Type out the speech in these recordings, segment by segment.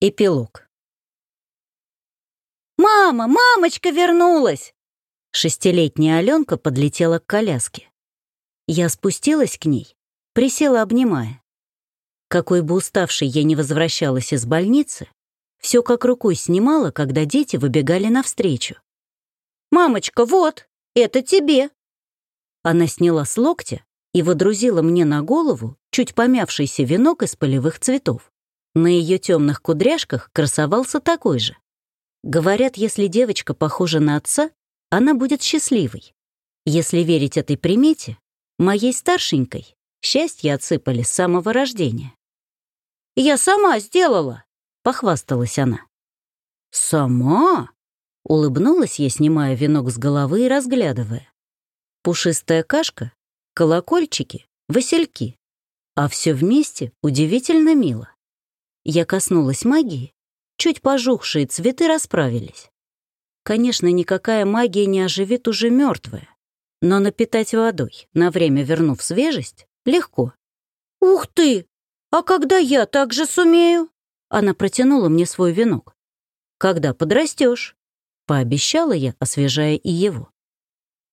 Эпилог. «Мама! Мамочка вернулась!» Шестилетняя Аленка подлетела к коляске. Я спустилась к ней, присела, обнимая. Какой бы уставшей я не возвращалась из больницы, все как рукой снимала, когда дети выбегали навстречу. «Мамочка, вот, это тебе!» Она сняла с локтя и водрузила мне на голову чуть помявшийся венок из полевых цветов. На ее темных кудряшках красовался такой же. Говорят, если девочка похожа на отца, она будет счастливой. Если верить этой примете, моей старшенькой счастье отсыпали с самого рождения. «Я сама сделала!» — похвасталась она. «Сама?» — улыбнулась я, снимая венок с головы и разглядывая. Пушистая кашка, колокольчики, васильки. А все вместе удивительно мило. Я коснулась магии, чуть пожухшие цветы расправились. Конечно, никакая магия не оживит уже мертвое, но напитать водой, на время вернув свежесть, легко. «Ух ты! А когда я так же сумею?» Она протянула мне свой венок. «Когда подрастешь?» Пообещала я, освежая и его.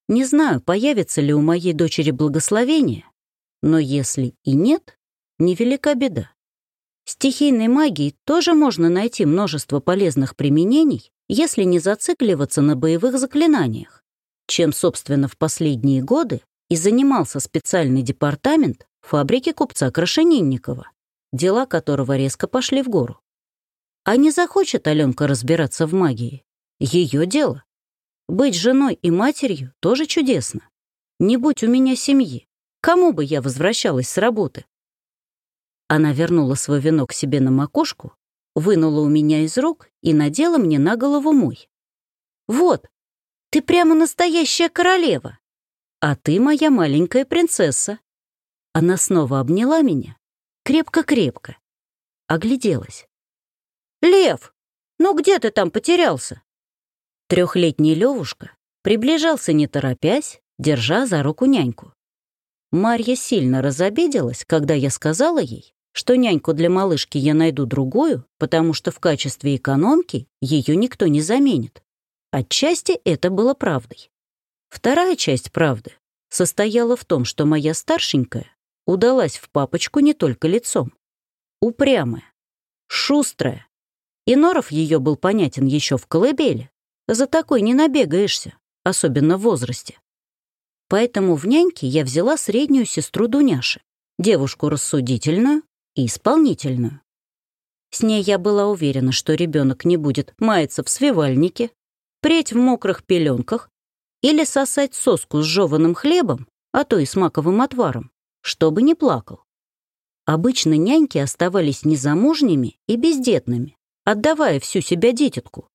Не знаю, появится ли у моей дочери благословение, но если и нет, невелика беда. Стихийной магии тоже можно найти множество полезных применений, если не зацикливаться на боевых заклинаниях, чем, собственно, в последние годы и занимался специальный департамент фабрики купца Крашенинникова, дела которого резко пошли в гору. А не захочет Аленка разбираться в магии. Ее дело. Быть женой и матерью тоже чудесно. Не будь у меня семьи, кому бы я возвращалась с работы? Она вернула свой венок себе на макушку, вынула у меня из рук и надела мне на голову мой. «Вот, ты прямо настоящая королева, а ты моя маленькая принцесса». Она снова обняла меня, крепко-крепко, огляделась. «Лев, ну где ты там потерялся?» Трехлетний Левушка приближался не торопясь, держа за руку няньку. Марья сильно разобиделась, когда я сказала ей, что няньку для малышки я найду другую, потому что в качестве экономки ее никто не заменит. Отчасти это было правдой. Вторая часть правды состояла в том, что моя старшенькая удалась в папочку не только лицом. Упрямая, шустрая. И Норов ее был понятен еще в колыбели. За такой не набегаешься, особенно в возрасте. Поэтому в няньке я взяла среднюю сестру Дуняши, девушку рассудительную, и исполнительную. С ней я была уверена, что ребенок не будет маяться в свивальнике, преть в мокрых пеленках или сосать соску с жеванным хлебом, а то и с маковым отваром, чтобы не плакал. Обычно няньки оставались незамужними и бездетными, отдавая всю себя дитятку.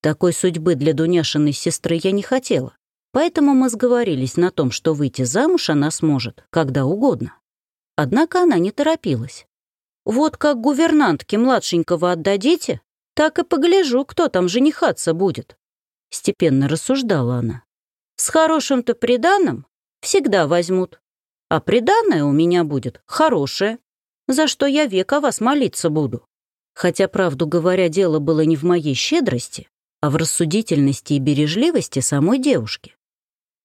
Такой судьбы для Дуняшиной сестры я не хотела, поэтому мы сговорились на том, что выйти замуж она сможет когда угодно. Однако она не торопилась. Вот как гувернантке младшенького отдадите, так и погляжу, кто там женихаться будет. Степенно рассуждала она. С хорошим-то приданым всегда возьмут, а приданное у меня будет хорошее, за что я век о вас молиться буду. Хотя, правду говоря, дело было не в моей щедрости, а в рассудительности и бережливости самой девушки.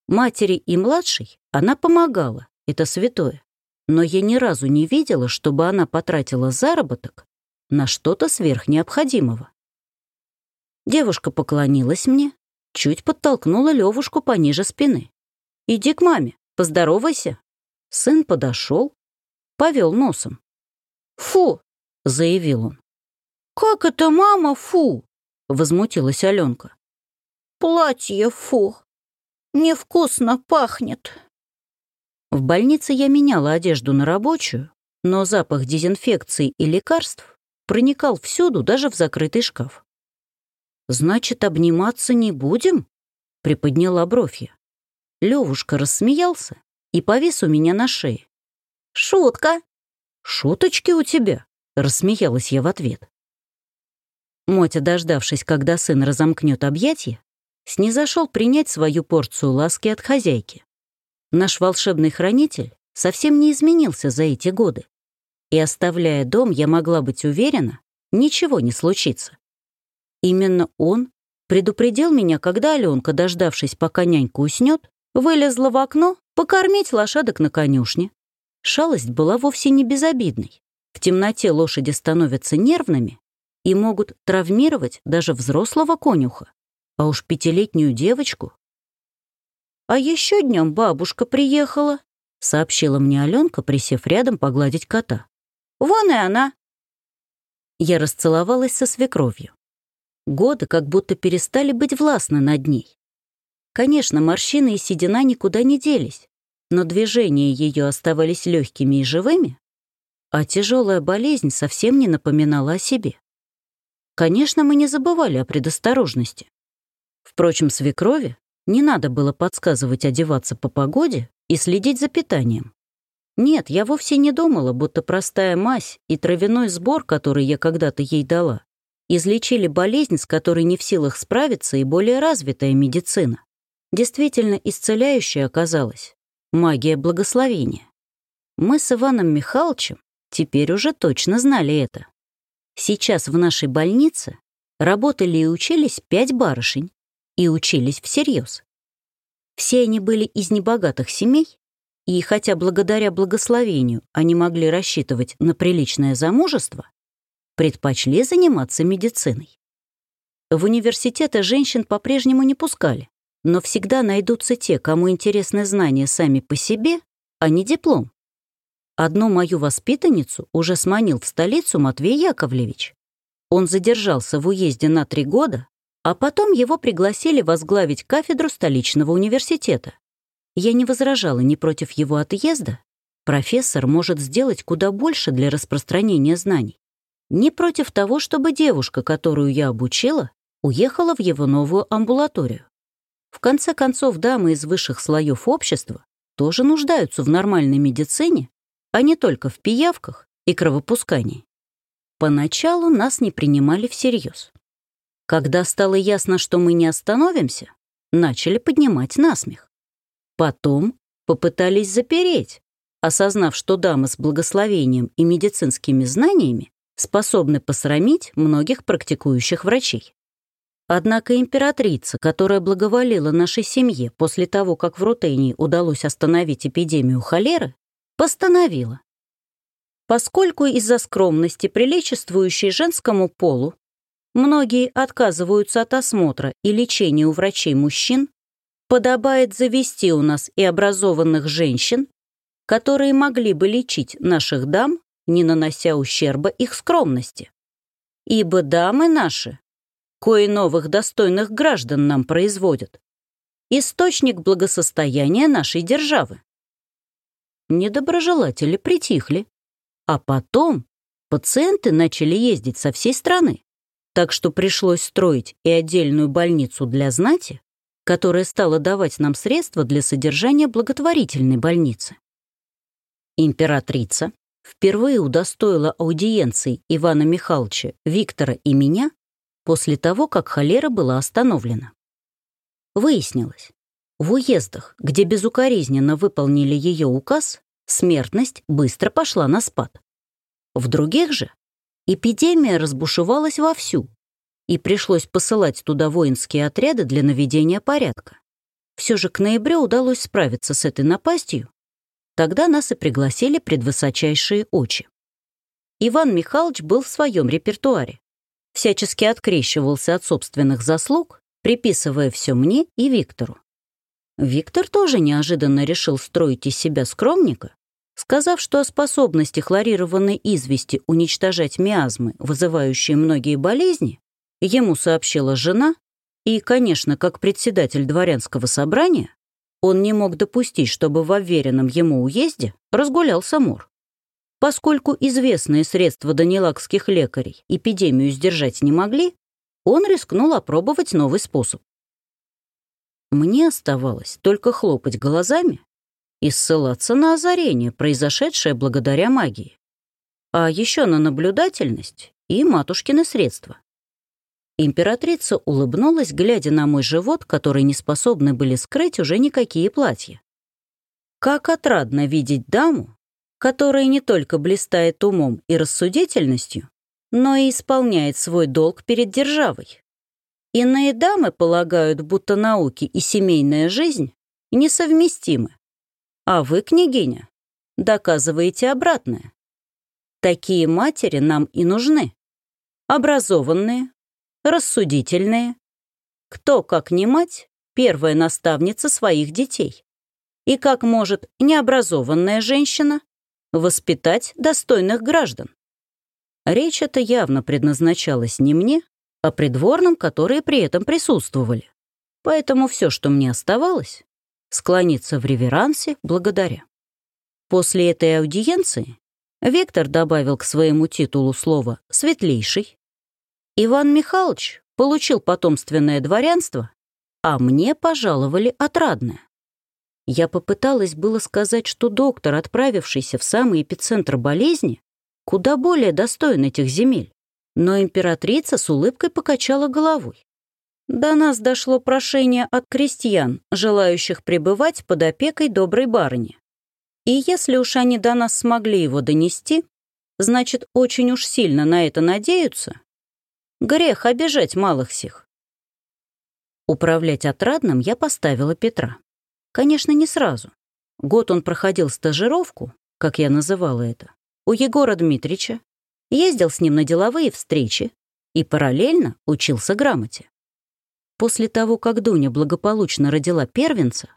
Матери и младшей она помогала, это святое но я ни разу не видела, чтобы она потратила заработок на что-то сверхнеобходимого. Девушка поклонилась мне, чуть подтолкнула Левушку пониже спины. «Иди к маме, поздоровайся». Сын подошел, повел носом. «Фу!» — заявил он. «Как это, мама, фу?» — возмутилась Аленка. «Платье фу! Невкусно пахнет!» В больнице я меняла одежду на рабочую, но запах дезинфекции и лекарств проникал всюду, даже в закрытый шкаф. «Значит, обниматься не будем?» — приподняла бровь я. Левушка рассмеялся и повис у меня на шее. «Шутка!» «Шуточки у тебя?» — рассмеялась я в ответ. Мотя, дождавшись, когда сын разомкнет объятья, снизошел принять свою порцию ласки от хозяйки. Наш волшебный хранитель совсем не изменился за эти годы. И оставляя дом, я могла быть уверена, ничего не случится. Именно он предупредил меня, когда Аленка, дождавшись, пока нянька уснет, вылезла в окно покормить лошадок на конюшне. Шалость была вовсе не безобидной. В темноте лошади становятся нервными и могут травмировать даже взрослого конюха, а уж пятилетнюю девочку. «А еще днем бабушка приехала», — сообщила мне Аленка, присев рядом погладить кота. «Вон и она». Я расцеловалась со свекровью. Годы как будто перестали быть властны над ней. Конечно, морщины и седина никуда не делись, но движения ее оставались легкими и живыми, а тяжелая болезнь совсем не напоминала о себе. Конечно, мы не забывали о предосторожности. Впрочем, свекрови не надо было подсказывать одеваться по погоде и следить за питанием. Нет, я вовсе не думала, будто простая мазь и травяной сбор, который я когда-то ей дала, излечили болезнь, с которой не в силах справиться и более развитая медицина. Действительно исцеляющая оказалась магия благословения. Мы с Иваном Михайловичем теперь уже точно знали это. Сейчас в нашей больнице работали и учились пять барышень, и учились всерьез. Все они были из небогатых семей, и хотя благодаря благословению они могли рассчитывать на приличное замужество, предпочли заниматься медициной. В университеты женщин по-прежнему не пускали, но всегда найдутся те, кому интересны знания сами по себе, а не диплом. Одну мою воспитанницу уже сманил в столицу Матвей Яковлевич. Он задержался в уезде на три года, а потом его пригласили возглавить кафедру столичного университета. Я не возражала ни против его отъезда. Профессор может сделать куда больше для распространения знаний. Ни против того, чтобы девушка, которую я обучила, уехала в его новую амбулаторию. В конце концов, дамы из высших слоев общества тоже нуждаются в нормальной медицине а не только в пиявках и кровопускании. Поначалу нас не принимали всерьез. Когда стало ясно, что мы не остановимся, начали поднимать насмех. Потом попытались запереть, осознав, что дамы с благословением и медицинскими знаниями способны посрамить многих практикующих врачей. Однако императрица, которая благоволила нашей семье после того, как в Рутении удалось остановить эпидемию холеры, постановила. Поскольку из-за скромности, приличествующей женскому полу, многие отказываются от осмотра и лечения у врачей мужчин, подобает завести у нас и образованных женщин, которые могли бы лечить наших дам, не нанося ущерба их скромности. Ибо дамы наши, кои новых достойных граждан нам производят, источник благосостояния нашей державы недоброжелатели притихли. А потом пациенты начали ездить со всей страны. Так что пришлось строить и отдельную больницу для знати, которая стала давать нам средства для содержания благотворительной больницы. Императрица впервые удостоила аудиенции Ивана Михайловича, Виктора и меня после того, как холера была остановлена. Выяснилось, в уездах, где безукоризненно выполнили ее указ, смертность быстро пошла на спад. В других же эпидемия разбушевалась вовсю, и пришлось посылать туда воинские отряды для наведения порядка. Все же к ноябрю удалось справиться с этой напастью. Тогда нас и пригласили предвысочайшие очи. Иван Михайлович был в своем репертуаре. Всячески открещивался от собственных заслуг, приписывая все мне и Виктору. Виктор тоже неожиданно решил строить из себя скромника, сказав, что о способности хлорированной извести уничтожать миазмы, вызывающие многие болезни, ему сообщила жена, и, конечно, как председатель дворянского собрания, он не мог допустить, чтобы в уверенном ему уезде разгулялся мор. Поскольку известные средства данилакских лекарей эпидемию сдержать не могли, он рискнул опробовать новый способ. Мне оставалось только хлопать глазами и ссылаться на озарение, произошедшее благодаря магии, а еще на наблюдательность и матушкины средства. Императрица улыбнулась, глядя на мой живот, который не способны были скрыть уже никакие платья. Как отрадно видеть даму, которая не только блистает умом и рассудительностью, но и исполняет свой долг перед державой. Иные дамы полагают, будто науки и семейная жизнь несовместимы. А вы, княгиня, доказываете обратное. Такие матери нам и нужны. Образованные, рассудительные. Кто, как не мать, первая наставница своих детей? И как может необразованная женщина воспитать достойных граждан? Речь эта явно предназначалась не мне, а придворным, которые при этом присутствовали. Поэтому все, что мне оставалось, склониться в реверансе благодаря. После этой аудиенции Виктор добавил к своему титулу слово «светлейший». Иван Михайлович получил потомственное дворянство, а мне пожаловали отрадное. Я попыталась было сказать, что доктор, отправившийся в самый эпицентр болезни, куда более достоин этих земель. Но императрица с улыбкой покачала головой. До нас дошло прошение от крестьян, желающих пребывать под опекой доброй барыни. И если уж они до нас смогли его донести, значит, очень уж сильно на это надеются. Грех обижать малых сих. Управлять отрадным я поставила Петра. Конечно, не сразу. Год он проходил стажировку, как я называла это, у Егора Дмитрича, ездил с ним на деловые встречи и параллельно учился грамоте. После того, как Дуня благополучно родила первенца,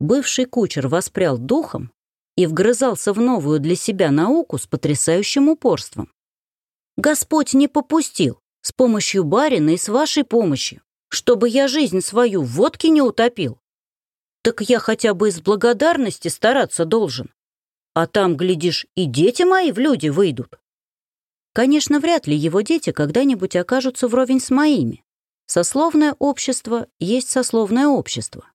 бывший кучер воспрял духом и вгрызался в новую для себя науку с потрясающим упорством. «Господь не попустил, с помощью барина и с вашей помощью, чтобы я жизнь свою в водке не утопил. Так я хотя бы из благодарности стараться должен. А там, глядишь, и дети мои в люди выйдут. Конечно, вряд ли его дети когда-нибудь окажутся вровень с моими. Сословное общество есть сословное общество.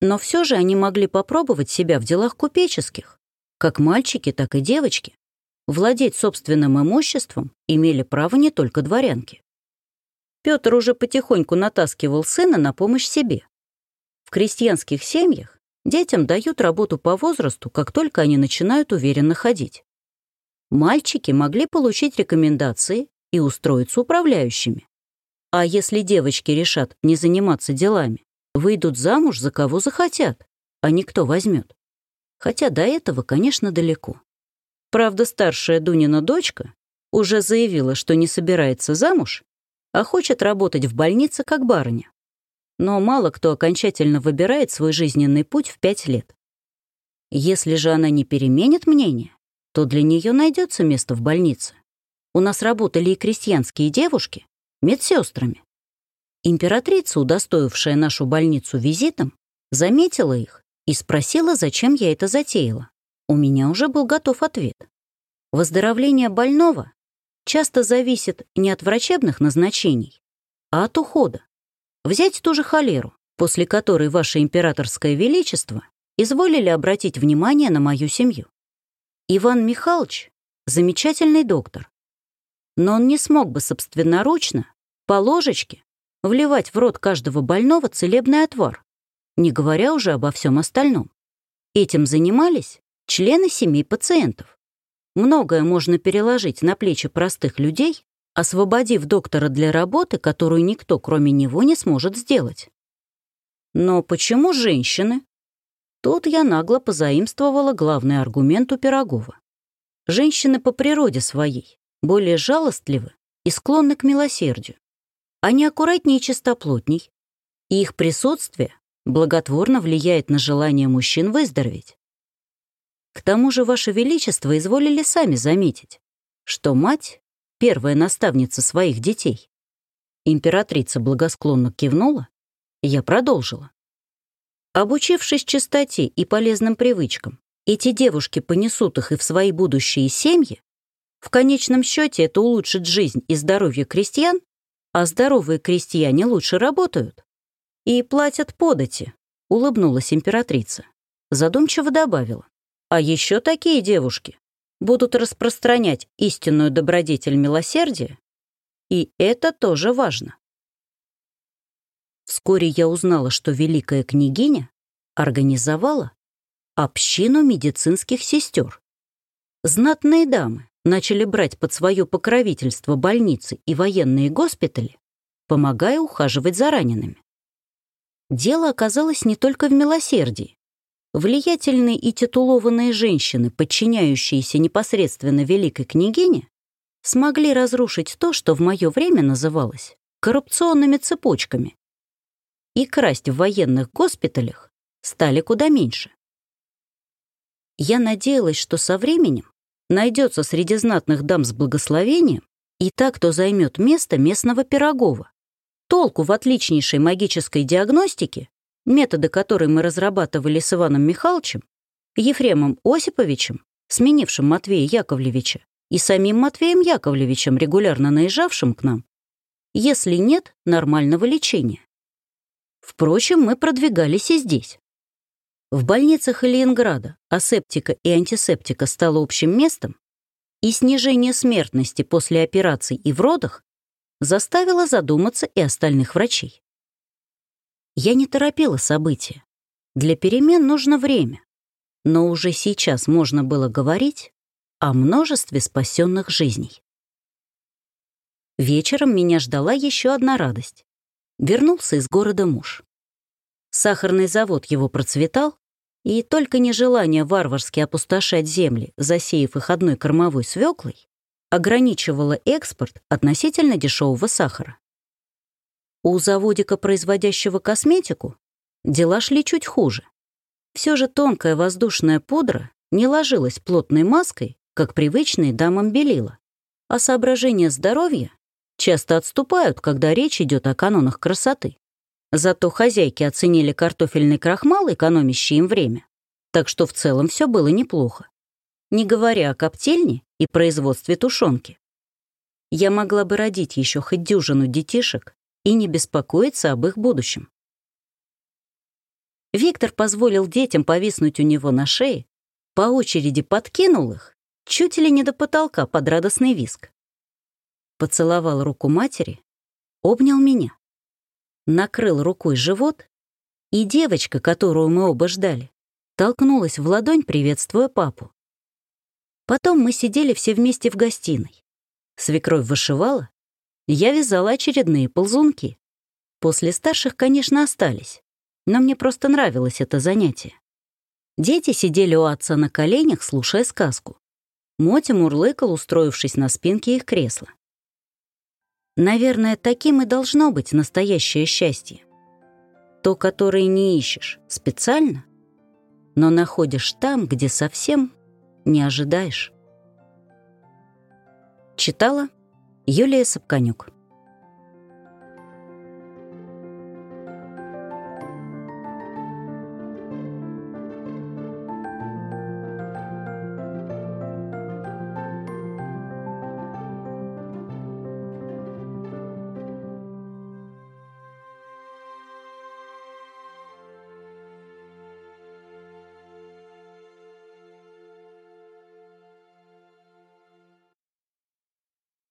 Но все же они могли попробовать себя в делах купеческих. Как мальчики, так и девочки. Владеть собственным имуществом имели право не только дворянки. Петр уже потихоньку натаскивал сына на помощь себе. В крестьянских семьях детям дают работу по возрасту, как только они начинают уверенно ходить мальчики могли получить рекомендации и устроиться управляющими. А если девочки решат не заниматься делами, выйдут замуж за кого захотят, а никто возьмет. Хотя до этого, конечно, далеко. Правда, старшая Дунина дочка уже заявила, что не собирается замуж, а хочет работать в больнице как барыня. Но мало кто окончательно выбирает свой жизненный путь в пять лет. Если же она не переменит мнение, то для нее найдется место в больнице. У нас работали и крестьянские девушки, медсестрами. Императрица, удостоившая нашу больницу визитом, заметила их и спросила, зачем я это затеяла. У меня уже был готов ответ. Выздоровление больного часто зависит не от врачебных назначений, а от ухода. Взять ту же холеру, после которой ваше императорское величество изволили обратить внимание на мою семью. Иван Михайлович — замечательный доктор. Но он не смог бы собственноручно, по ложечке, вливать в рот каждого больного целебный отвар, не говоря уже обо всем остальном. Этим занимались члены семей пациентов. Многое можно переложить на плечи простых людей, освободив доктора для работы, которую никто, кроме него, не сможет сделать. Но почему женщины Тут я нагло позаимствовала главный аргумент у Пирогова. Женщины по природе своей более жалостливы и склонны к милосердию. Они аккуратнее и чистоплотней, и их присутствие благотворно влияет на желание мужчин выздороветь. К тому же, Ваше Величество изволили сами заметить, что мать — первая наставница своих детей. Императрица благосклонно кивнула, и я продолжила. Обучившись чистоте и полезным привычкам, эти девушки понесут их и в свои будущие семьи, в конечном счете это улучшит жизнь и здоровье крестьян, а здоровые крестьяне лучше работают. И платят подати, улыбнулась императрица. Задумчиво добавила. А еще такие девушки будут распространять истинную добродетель милосердия, и это тоже важно. Вскоре я узнала, что великая княгиня организовала общину медицинских сестер. Знатные дамы, начали брать под свое покровительство больницы и военные госпитали, помогая ухаживать за ранеными. Дело оказалось не только в милосердии. Влиятельные и титулованные женщины, подчиняющиеся непосредственно великой княгине, смогли разрушить то, что в мое время называлось коррупционными цепочками, и красть в военных госпиталях стали куда меньше. Я надеялась, что со временем найдется среди знатных дам с благословением и так, кто займет место местного Пирогова. Толку в отличнейшей магической диагностике, методы которой мы разрабатывали с Иваном Михайловичем, Ефремом Осиповичем, сменившим Матвея Яковлевича, и самим Матвеем Яковлевичем, регулярно наезжавшим к нам, если нет нормального лечения. Впрочем, мы продвигались и здесь. В больницах Ленинграда асептика и антисептика стало общим местом, и снижение смертности после операций и в родах заставило задуматься и остальных врачей. Я не торопила события. Для перемен нужно время. Но уже сейчас можно было говорить о множестве спасенных жизней. Вечером меня ждала еще одна радость. Вернулся из города муж. Сахарный завод его процветал, и только нежелание варварски опустошать земли, засеяв их одной кормовой свеклой, ограничивало экспорт относительно дешевого сахара. У заводика, производящего косметику, дела шли чуть хуже. Все же тонкая воздушная пудра не ложилась плотной маской, как привычные дамам белила, а соображения здоровья часто отступают, когда речь идет о канонах красоты. Зато хозяйки оценили картофельный крахмал, экономящий им время, так что в целом все было неплохо. Не говоря о коптильне и производстве тушенки. Я могла бы родить еще хоть дюжину детишек и не беспокоиться об их будущем. Виктор позволил детям повиснуть у него на шее, по очереди подкинул их, чуть ли не до потолка под радостный виск поцеловал руку матери, обнял меня, накрыл рукой живот, и девочка, которую мы оба ждали, толкнулась в ладонь, приветствуя папу. Потом мы сидели все вместе в гостиной. Свекровь вышивала, я вязала очередные ползунки. После старших, конечно, остались, но мне просто нравилось это занятие. Дети сидели у отца на коленях, слушая сказку. Мотя мурлыкал, устроившись на спинке их кресла. Наверное, таким и должно быть настоящее счастье. То, которое не ищешь специально, но находишь там, где совсем не ожидаешь. Читала Юлия Сапканюк.